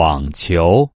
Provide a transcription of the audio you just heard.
网球。